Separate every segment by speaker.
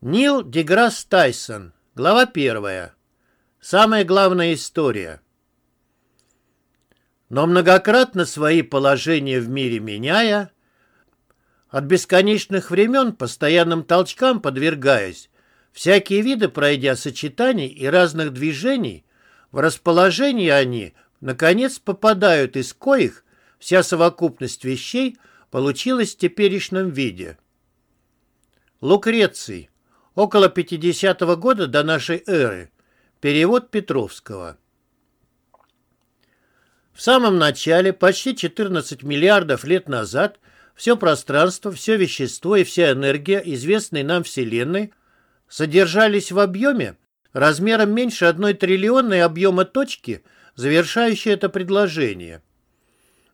Speaker 1: Нил Деграсс Тайсон. Глава первая. Самая главная история. Но многократно свои положения в мире меняя, от бесконечных времен постоянным толчкам подвергаясь, всякие виды пройдя сочетаний и разных движений, в расположении они, наконец, попадают из коих вся совокупность вещей получилась в теперешнем виде. Лукреций. Около 50 -го года до нашей эры. Перевод Петровского. В самом начале, почти 14 миллиардов лет назад, все пространство, все вещество и вся энергия, известной нам Вселенной, содержались в объеме, размером меньше одной триллионной объема точки, завершающей это предложение.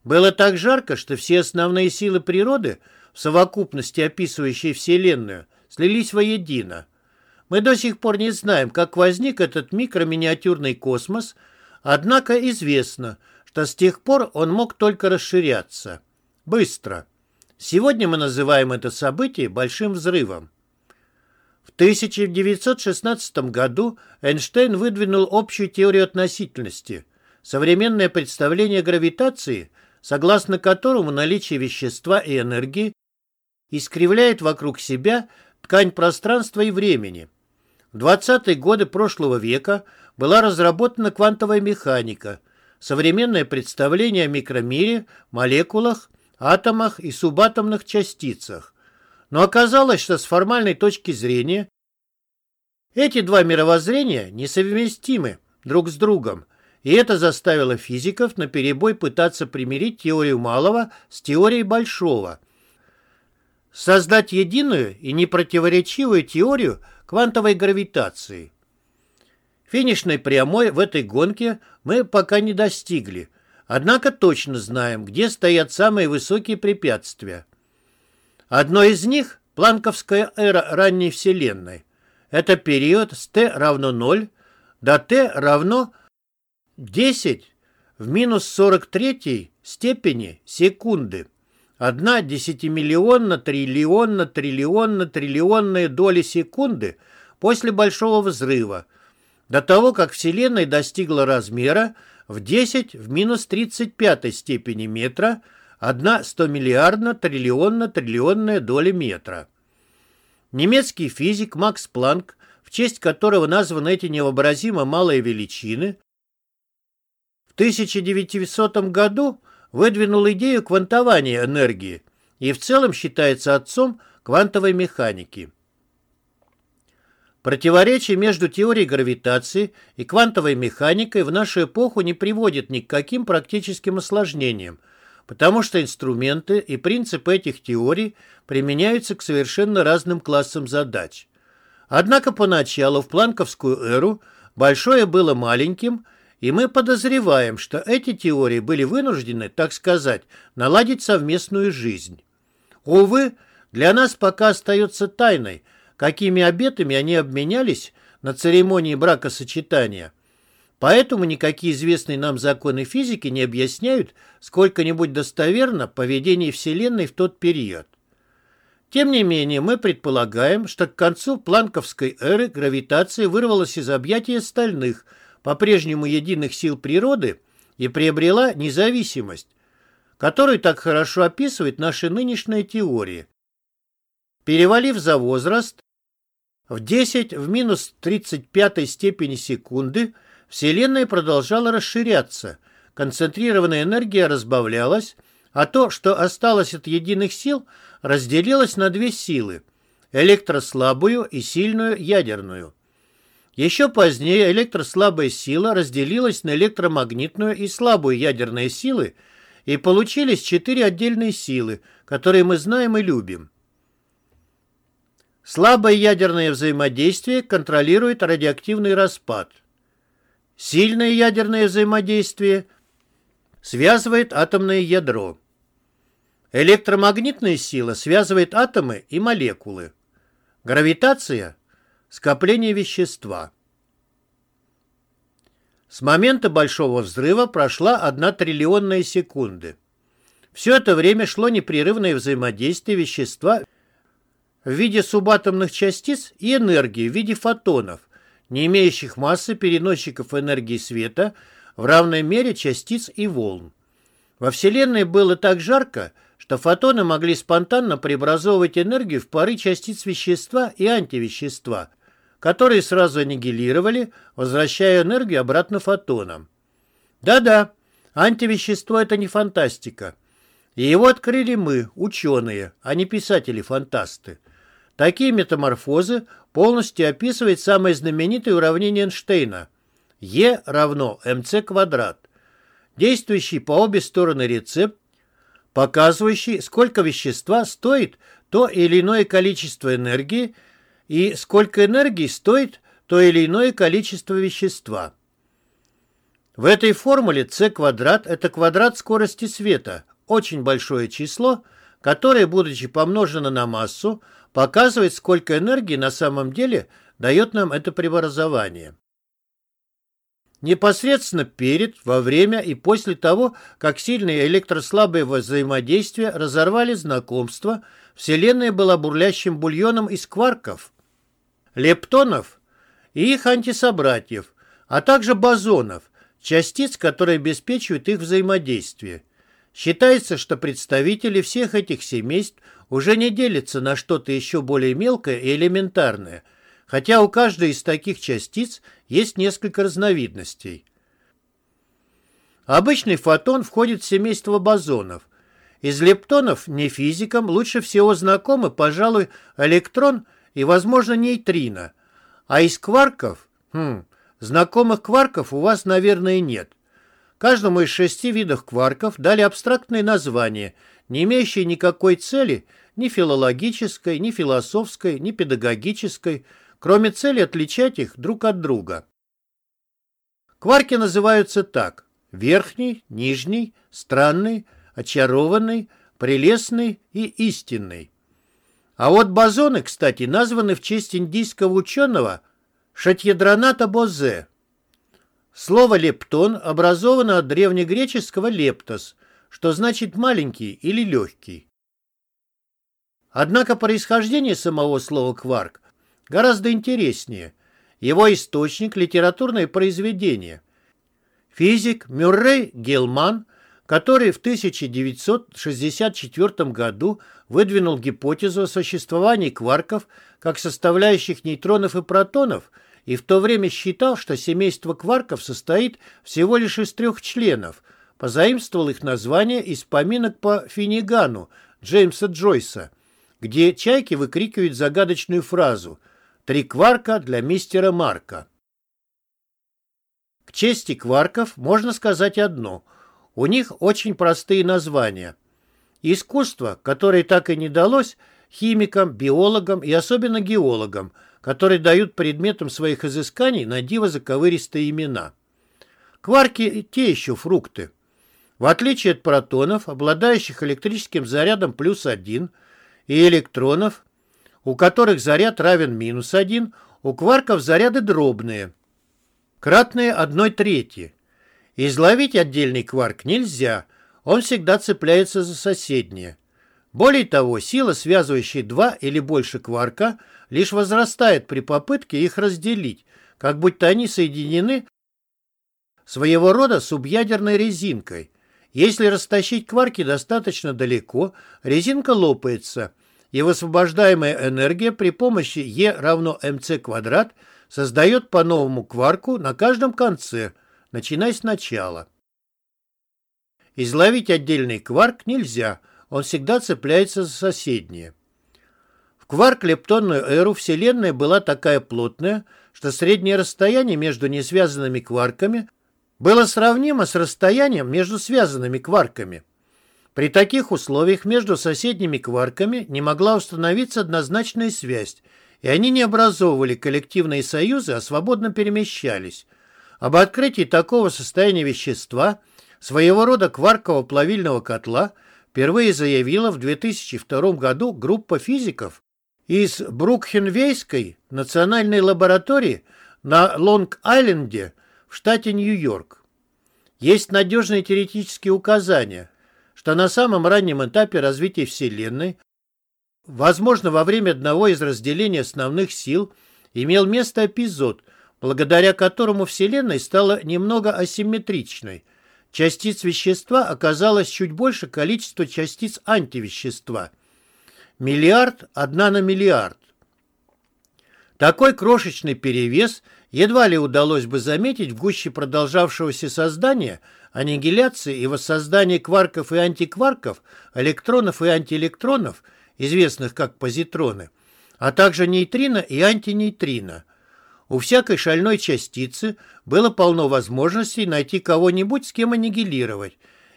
Speaker 1: Было так жарко, что все основные силы природы, в совокупности описывающие Вселенную, слились воедино. Мы до сих пор не знаем, как возник этот микроминиатюрный космос, однако известно, что с тех пор он мог только расширяться. Быстро. Сегодня мы называем это событие Большим взрывом. В 1916 году Эйнштейн выдвинул общую теорию относительности, современное представление гравитации, согласно которому наличие вещества и энергии искривляет вокруг себя ткань пространства и времени. В 20-е годы прошлого века была разработана квантовая механика, современное представление о микромире, молекулах, атомах и субатомных частицах. Но оказалось, что с формальной точки зрения эти два мировоззрения несовместимы друг с другом, и это заставило физиков наперебой пытаться примирить теорию малого с теорией большого – создать единую и непротиворечивую теорию квантовой гравитации. Финишной прямой в этой гонке мы пока не достигли, однако точно знаем, где стоят самые высокие препятствия. Одно из них – планковская эра ранней Вселенной. Это период с t равно 0 до t равно 10 в минус 43 степени секунды. Одна десятимиллионно, триллионно, триллионно, триллионная доли секунды после Большого взрыва, до того, как Вселенная достигла размера в 10 в минус 35 степени метра, одна 100 миллиардна, триллионно, триллионная доля метра. Немецкий физик Макс Планк, в честь которого названы эти невообразимо малые величины, в 1900 году выдвинул идею квантования энергии и в целом считается отцом квантовой механики. Противоречие между теорией гравитации и квантовой механикой в нашу эпоху не приводит ни к каким практическим осложнениям, потому что инструменты и принципы этих теорий применяются к совершенно разным классам задач. Однако поначалу в планковскую эру большое было маленьким, и мы подозреваем, что эти теории были вынуждены, так сказать, наладить совместную жизнь. Увы, для нас пока остается тайной, какими обетами они обменялись на церемонии бракосочетания. Поэтому никакие известные нам законы физики не объясняют сколько-нибудь достоверно поведение Вселенной в тот период. Тем не менее, мы предполагаем, что к концу планковской эры гравитация вырвалась из объятий остальных – по-прежнему единых сил природы и приобрела независимость, которую так хорошо описывает наша нынешняя теория. Перевалив за возраст, в 10 в минус 35 степени секунды Вселенная продолжала расширяться, концентрированная энергия разбавлялась, а то, что осталось от единых сил, разделилось на две силы – электрослабую и сильную ядерную. Еще позднее электрослабая сила разделилась на электромагнитную и слабую ядерные силы, и получились четыре отдельные силы, которые мы знаем и любим. Слабое ядерное взаимодействие контролирует радиоактивный распад. Сильное ядерное взаимодействие связывает атомное ядро. Электромагнитная сила связывает атомы и молекулы. Гравитация – Скопление вещества. С момента Большого взрыва прошла одна триллионная секунды. Все это время шло непрерывное взаимодействие вещества в виде субатомных частиц и энергии в виде фотонов, не имеющих массы переносчиков энергии света в равной мере частиц и волн. Во Вселенной было так жарко, что фотоны могли спонтанно преобразовывать энергию в пары частиц вещества и антивещества, которые сразу аннигилировали, возвращая энергию обратно фотонам. Да-да, антивещество – это не фантастика. И его открыли мы, ученые, а не писатели-фантасты. Такие метаморфозы полностью описывает самое знаменитое уравнение Эйнштейна – Е равно МЦ квадрат, действующий по обе стороны рецепт, показывающий, сколько вещества стоит то или иное количество энергии и сколько энергии стоит то или иное количество вещества. В этой формуле c квадрат – это квадрат скорости света, очень большое число, которое, будучи помножено на массу, показывает, сколько энергии на самом деле дает нам это преобразование. Непосредственно перед, во время и после того, как сильные электрослабые взаимодействия разорвали знакомство, Вселенная была бурлящим бульоном из кварков, лептонов и их антисобратьев, а также бозонов, частиц, которые обеспечивают их взаимодействие. Считается, что представители всех этих семейств уже не делятся на что-то еще более мелкое и элементарное – хотя у каждой из таких частиц есть несколько разновидностей. Обычный фотон входит в семейство бозонов. Из лептонов не физикам лучше всего знакомы, пожалуй, электрон и, возможно, нейтрино. А из кварков, хм, знакомых кварков у вас, наверное, нет. Каждому из шести видов кварков дали абстрактные названия, не имеющие никакой цели, ни филологической, ни философской, ни педагогической, кроме цели отличать их друг от друга. Кварки называются так – верхний, нижний, странный, очарованный, прелестный и истинный. А вот бозоны, кстати, названы в честь индийского ученого Шатьедраната Бозе. Слово «лептон» образовано от древнегреческого «лептос», что значит «маленький» или «легкий». Однако происхождение самого слова «кварк» гораздо интереснее. Его источник – литературное произведение. Физик Мюррей Гелман, который в 1964 году выдвинул гипотезу о существовании кварков как составляющих нейтронов и протонов, и в то время считал, что семейство кварков состоит всего лишь из трех членов, позаимствовал их название из поминок по Финнигану Джеймса Джойса, где чайки выкрикивают загадочную фразу – Три кварка для мистера Марка. К чести кварков можно сказать одно. У них очень простые названия. Искусство, которое так и не далось химикам, биологам и особенно геологам, которые дают предметам своих изысканий на диво заковыристые имена. Кварки – те еще фрукты. В отличие от протонов, обладающих электрическим зарядом плюс один, и электронов, у которых заряд равен минус 1, у кварков заряды дробные, кратные 1 трети. Изловить отдельный кварк нельзя, он всегда цепляется за соседние. Более того, сила, связывающая два или больше кварка, лишь возрастает при попытке их разделить, как будто они соединены своего рода субъядерной резинкой. Если растащить кварки достаточно далеко, резинка лопается – и высвобождаемая энергия при помощи E равно mc квадрат создает по новому кварку на каждом конце, начиная с начала. Изловить отдельный кварк нельзя, он всегда цепляется за соседние. В кварк-лептонную эру Вселенная была такая плотная, что среднее расстояние между несвязанными кварками было сравнимо с расстоянием между связанными кварками – при таких условиях между соседними кварками не могла установиться однозначная связь, и они не образовывали коллективные союзы, а свободно перемещались. Об открытии такого состояния вещества, своего рода кварково-плавильного котла, впервые заявила в 2002 году группа физиков из Брукхенвейской национальной лаборатории на Лонг-Айленде в штате Нью-Йорк. Есть надежные теоретические указания, что на самом раннем этапе развития Вселенной Возможно, во время одного из разделений основных сил имел место эпизод, благодаря которому Вселенная стала немного асимметричной. Частиц вещества оказалось чуть больше количества частиц антивещества. Миллиард одна на миллиард. Такой крошечный перевес едва ли удалось бы заметить в гуще продолжавшегося создания, аннигиляции и воссоздания кварков и антикварков, электронов и антиэлектронов, известных как позитроны, а также нейтрино и антинейтрино. У всякой шальной частицы было полно возможностей найти кого-нибудь, с кем аннигилировать,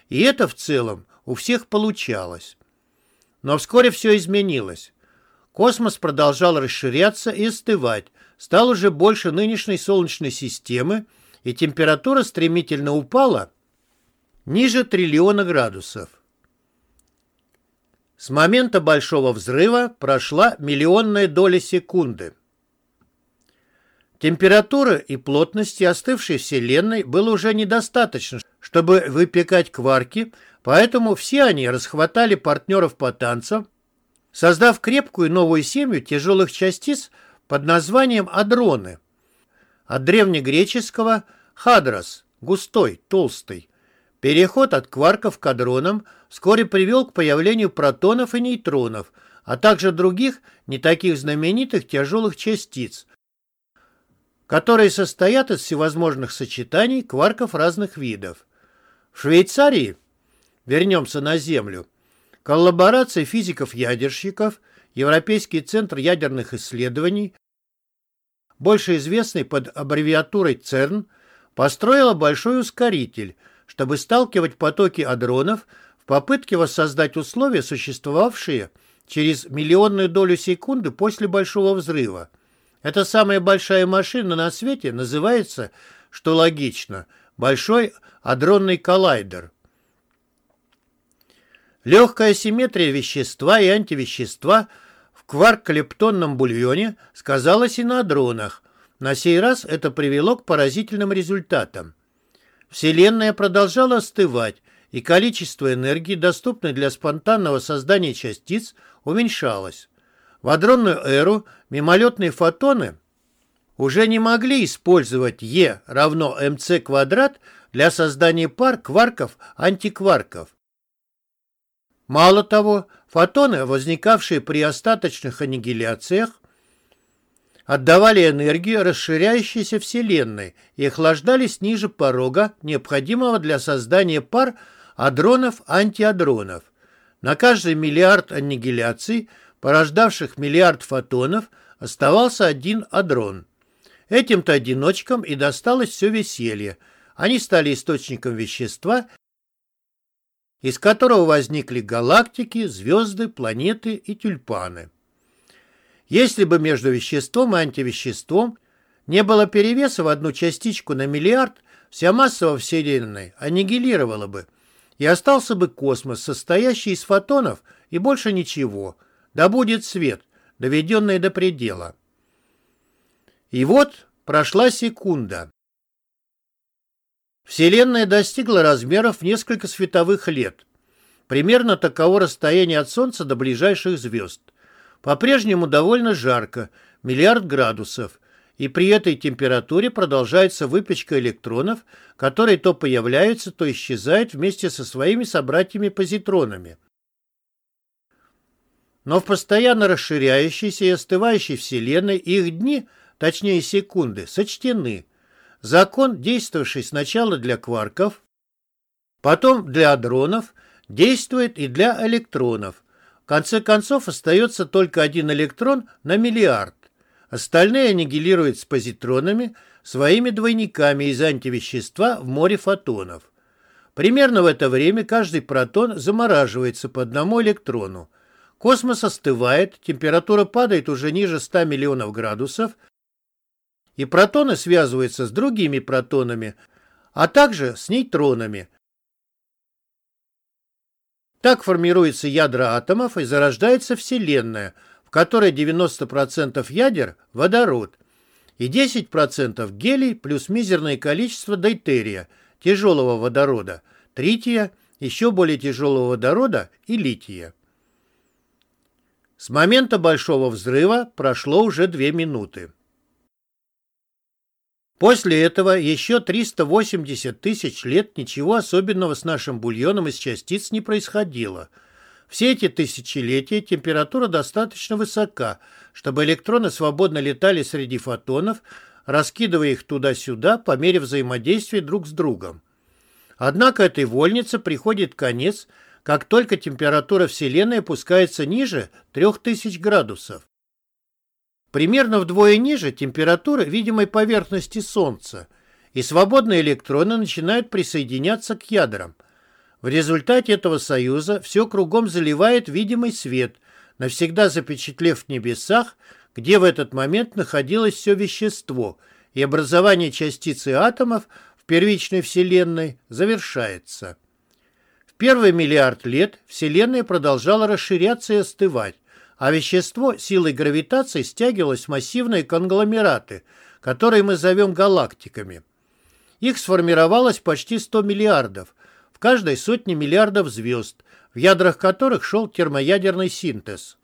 Speaker 1: и это в целом у всех получалось. Но вскоре все изменилось. Космос продолжал расширяться и остывать, стал уже больше нынешней Солнечной системы, и температура стремительно упала ниже триллиона градусов. С момента Большого взрыва прошла миллионная доля секунды. Температуры и плотности остывшей Вселенной было уже недостаточно, чтобы выпекать кварки, поэтому все они расхватали партнеров по танцам, создав крепкую новую семью тяжелых частиц под названием адроны. От древнегреческого «хадрос» – густой, толстый. Переход от кварков к адронам вскоре привел к появлению протонов и нейтронов, а также других, не таких знаменитых тяжелых частиц, которые состоят из всевозможных сочетаний кварков разных видов. В Швейцарии, вернемся на Землю, Коллаборация физиков-ядерщиков, Европейский центр ядерных исследований, больше известный под аббревиатурой ЦЕРН, построила большой ускоритель, чтобы сталкивать потоки адронов в попытке воссоздать условия, существовавшие через миллионную долю секунды после Большого взрыва. Эта самая большая машина на свете называется, что логично, Большой адронный коллайдер – Легкая симметрия вещества и антивещества в кварк-лептонном бульоне сказалась и на дронах. На сей раз это привело к поразительным результатам. Вселенная продолжала остывать, и количество энергии, доступной для спонтанного создания частиц, уменьшалось. В адронную эру мимолетные фотоны уже не могли использовать Е равно МЦ квадрат для создания пар кварков-антикварков. Мало того, фотоны, возникавшие при остаточных аннигиляциях, отдавали энергию расширяющейся Вселенной и охлаждались ниже порога, необходимого для создания пар адронов-антиадронов. На каждый миллиард аннигиляций, порождавших миллиард фотонов, оставался один адрон. Этим-то одиночкам и досталось все веселье. Они стали источником вещества из которого возникли галактики, звезды, планеты и тюльпаны. Если бы между веществом и антивеществом не было перевеса в одну частичку на миллиард, вся масса во Вселенной аннигилировала бы, и остался бы космос, состоящий из фотонов и больше ничего. Да будет свет, доведенный до предела. И вот прошла секунда. Вселенная достигла размеров в несколько световых лет. Примерно таково расстояние от Солнца до ближайших звезд. По-прежнему довольно жарко, миллиард градусов, и при этой температуре продолжается выпечка электронов, которые то появляются, то исчезают вместе со своими собратьями-позитронами. Но в постоянно расширяющейся и остывающей Вселенной их дни, точнее секунды, сочтены – Закон, действовавший сначала для кварков, потом для адронов, действует и для электронов. В конце концов остается только один электрон на миллиард. Остальные аннигилируют с позитронами, своими двойниками из антивещества в море фотонов. Примерно в это время каждый протон замораживается по одному электрону. Космос остывает, температура падает уже ниже 100 миллионов градусов, и протоны связываются с другими протонами, а также с нейтронами. Так формируются ядра атомов и зарождается Вселенная, в которой 90% ядер – водород, и 10% гелий плюс мизерное количество дейтерия, тяжелого водорода, трития, еще более тяжелого водорода и лития. С момента Большого взрыва прошло уже две минуты. После этого еще 380 тысяч лет ничего особенного с нашим бульоном из частиц не происходило. Все эти тысячелетия температура достаточно высока, чтобы электроны свободно летали среди фотонов, раскидывая их туда-сюда по мере взаимодействия друг с другом. Однако этой вольнице приходит конец, как только температура Вселенной опускается ниже 3000 градусов. Примерно вдвое ниже температура видимой поверхности Солнца, и свободные электроны начинают присоединяться к ядрам. В результате этого союза все кругом заливает видимый свет, навсегда запечатлев в небесах, где в этот момент находилось все вещество, и образование частиц и атомов в первичной Вселенной завершается. Первый миллиард лет Вселенная продолжала расширяться и остывать, а вещество силой гравитации стягивалось в массивные конгломераты, которые мы зовем галактиками. Их сформировалось почти 100 миллиардов, в каждой сотне миллиардов звезд, в ядрах которых шел термоядерный синтез.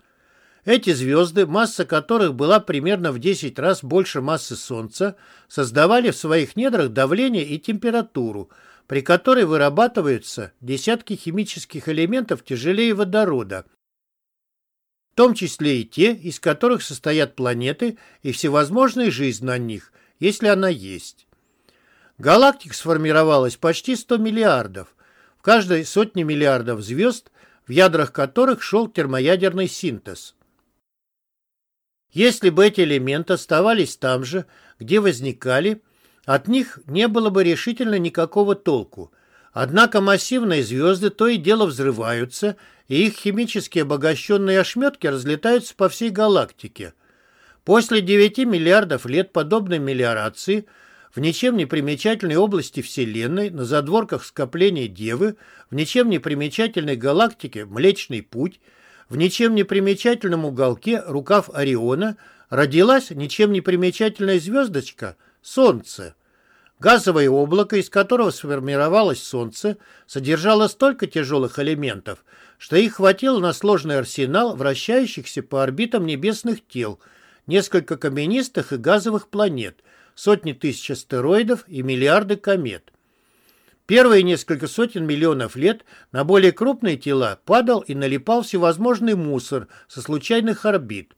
Speaker 1: Эти звезды, масса которых была примерно в 10 раз больше массы Солнца, создавали в своих недрах давление и температуру, при которой вырабатываются десятки химических элементов тяжелее водорода, в том числе и те, из которых состоят планеты и всевозможная жизнь на них, если она есть. Галактик сформировалось почти 100 миллиардов, в каждой сотне миллиардов звезд, в ядрах которых шел термоядерный синтез. Если бы эти элементы оставались там же, где возникали, от них не было бы решительно никакого толку – Однако массивные звезды то и дело взрываются, и их химически обогащенные ошметки разлетаются по всей галактике. После 9 миллиардов лет подобной мелиорации в ничем не примечательной области Вселенной, на задворках скопления Девы, в ничем не примечательной галактике Млечный Путь, в ничем не примечательном уголке рукав Ориона родилась ничем не примечательная звездочка – Солнце – Газовое облако, из которого сформировалось Солнце, содержало столько тяжелых элементов, что их хватило на сложный арсенал вращающихся по орбитам небесных тел, несколько каменистых и газовых планет, сотни тысяч астероидов и миллиарды комет. Первые несколько сотен миллионов лет на более крупные тела падал и налипал всевозможный мусор со случайных орбит.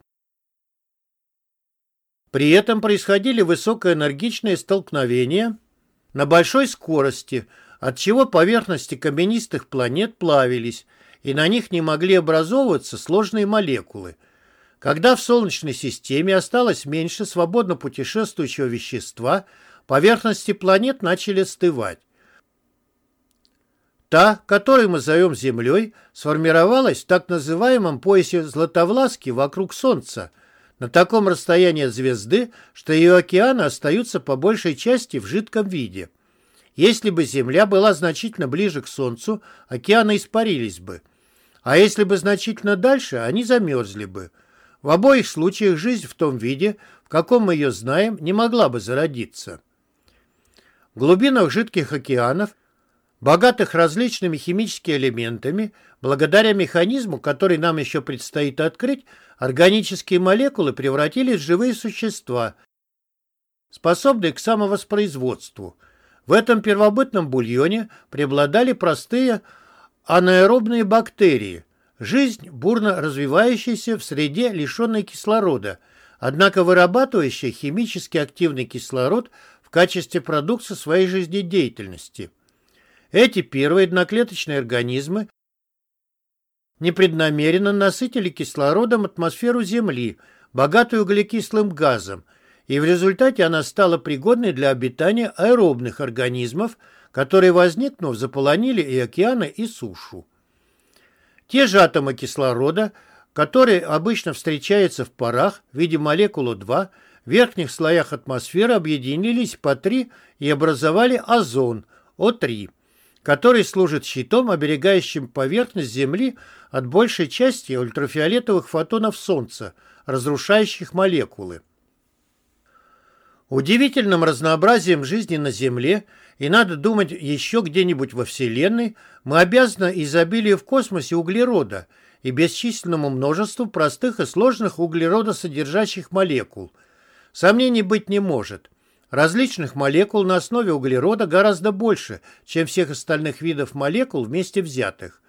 Speaker 1: При этом происходили высокоэнергичные столкновения на большой скорости, отчего поверхности каменистых планет плавились, и на них не могли образовываться сложные молекулы. Когда в Солнечной системе осталось меньше свободно путешествующего вещества, поверхности планет начали остывать. Та, которую мы зовем Землей, сформировалась в так называемом поясе Златовласки вокруг Солнца – на таком расстоянии от звезды, что ее океаны остаются по большей части в жидком виде. Если бы Земля была значительно ближе к Солнцу, океаны испарились бы. А если бы значительно дальше, они замерзли бы. В обоих случаях жизнь в том виде, в каком мы ее знаем, не могла бы зародиться. В глубинах жидких океанов, богатых различными химическими элементами, благодаря механизму, который нам еще предстоит открыть, Органические молекулы превратились в живые существа, способные к самовоспроизводству. В этом первобытном бульоне преобладали простые анаэробные бактерии, жизнь, бурно развивающаяся в среде, лишенной кислорода, однако вырабатывающая химически активный кислород в качестве продукта своей жизнедеятельности. Эти первые одноклеточные организмы непреднамеренно насытили кислородом атмосферу Земли, богатую углекислым газом, и в результате она стала пригодной для обитания аэробных организмов, которые, возникнув, заполонили и океаны, и сушу. Те же атомы кислорода, которые обычно встречаются в парах в виде молекулы 2, в верхних слоях атмосферы объединились по 3 и образовали озон, О3 который служит щитом, оберегающим поверхность Земли от большей части ультрафиолетовых фотонов Солнца, разрушающих молекулы. Удивительным разнообразием жизни на Земле, и надо думать еще где-нибудь во Вселенной, мы обязаны изобилию в космосе углерода, и бесчисленному множеству простых и сложных углеродосодержащих молекул. Сомнений быть не может. Различных молекул на основе углерода гораздо больше, чем всех остальных видов молекул вместе взятых.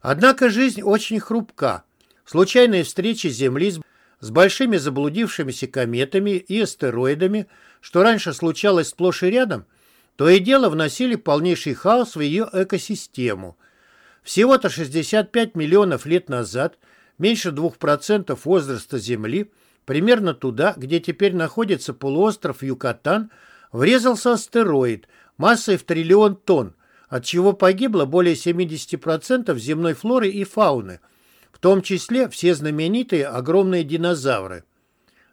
Speaker 1: Однако жизнь очень хрупка. Случайные встречи Земли с большими заблудившимися кометами и астероидами, что раньше случалось сплошь и рядом, то и дело вносили полнейший хаос в ее экосистему – всего-то 65 миллионов лет назад, меньше 2% возраста Земли, примерно туда, где теперь находится полуостров Юкатан, врезался астероид массой в триллион тонн, от чего погибло более 70% земной флоры и фауны, в том числе все знаменитые огромные динозавры.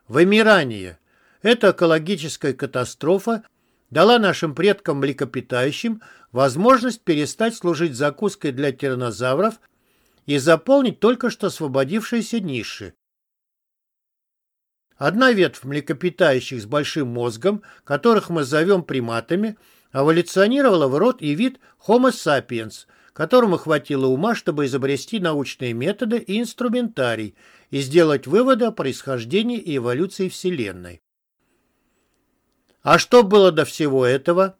Speaker 1: Вымирание. Эта экологическая катастрофа дала нашим предкам млекопитающим возможность перестать служить закуской для тираннозавров и заполнить только что освободившиеся ниши. Одна ветвь млекопитающих с большим мозгом, которых мы зовем приматами, эволюционировала в род и вид Homo sapiens, которому хватило ума, чтобы изобрести научные методы и инструментарий и сделать выводы о происхождении и эволюции Вселенной. А что было до всего этого?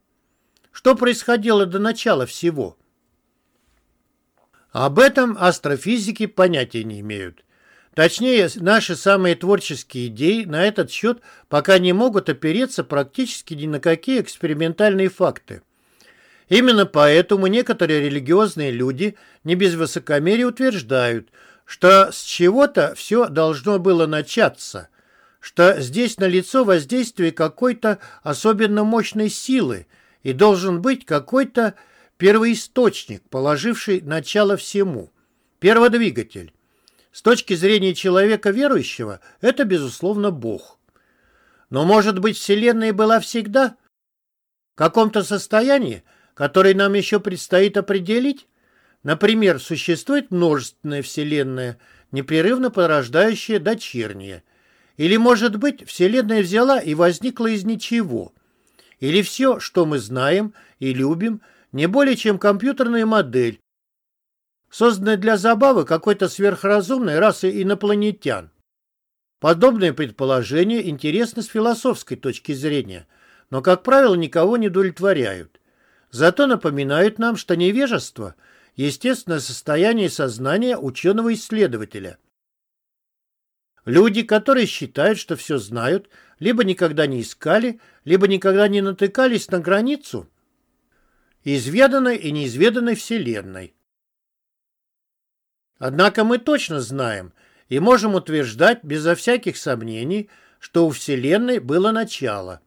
Speaker 1: Что происходило до начала всего? Об этом астрофизики понятия не имеют. Точнее, наши самые творческие идеи на этот счет пока не могут опереться практически ни на какие экспериментальные факты. Именно поэтому некоторые религиозные люди не без высокомерия утверждают, что с чего-то все должно было начаться – что здесь налицо воздействие какой-то особенно мощной силы и должен быть какой-то первоисточник, положивший начало всему. Перводвигатель. С точки зрения человека верующего, это, безусловно, Бог. Но, может быть, Вселенная была всегда в каком-то состоянии, которое нам еще предстоит определить? Например, существует множественная Вселенная, непрерывно порождающая дочерние – или, может быть, Вселенная взяла и возникла из ничего? Или все, что мы знаем и любим, не более чем компьютерная модель, созданная для забавы какой-то сверхразумной расы инопланетян? Подобные предположения интересны с философской точки зрения, но, как правило, никого не удовлетворяют. Зато напоминают нам, что невежество – естественное состояние сознания ученого-исследователя – Люди, которые считают, что все знают, либо никогда не искали, либо никогда не натыкались на границу изведанной и неизведанной Вселенной. Однако мы точно знаем и можем утверждать безо всяких сомнений, что у Вселенной было начало.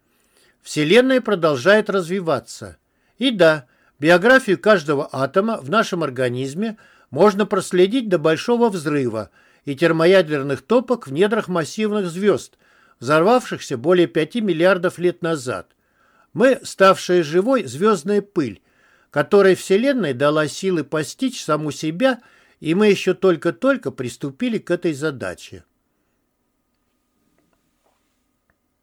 Speaker 1: Вселенная продолжает развиваться. И да, биографию каждого атома в нашем организме можно проследить до Большого взрыва – и термоядерных топок в недрах массивных звезд, взорвавшихся более 5 миллиардов лет назад. Мы, ставшие живой, звездная пыль, которой Вселенная дала силы постичь саму себя, и мы еще только-только приступили к этой задаче.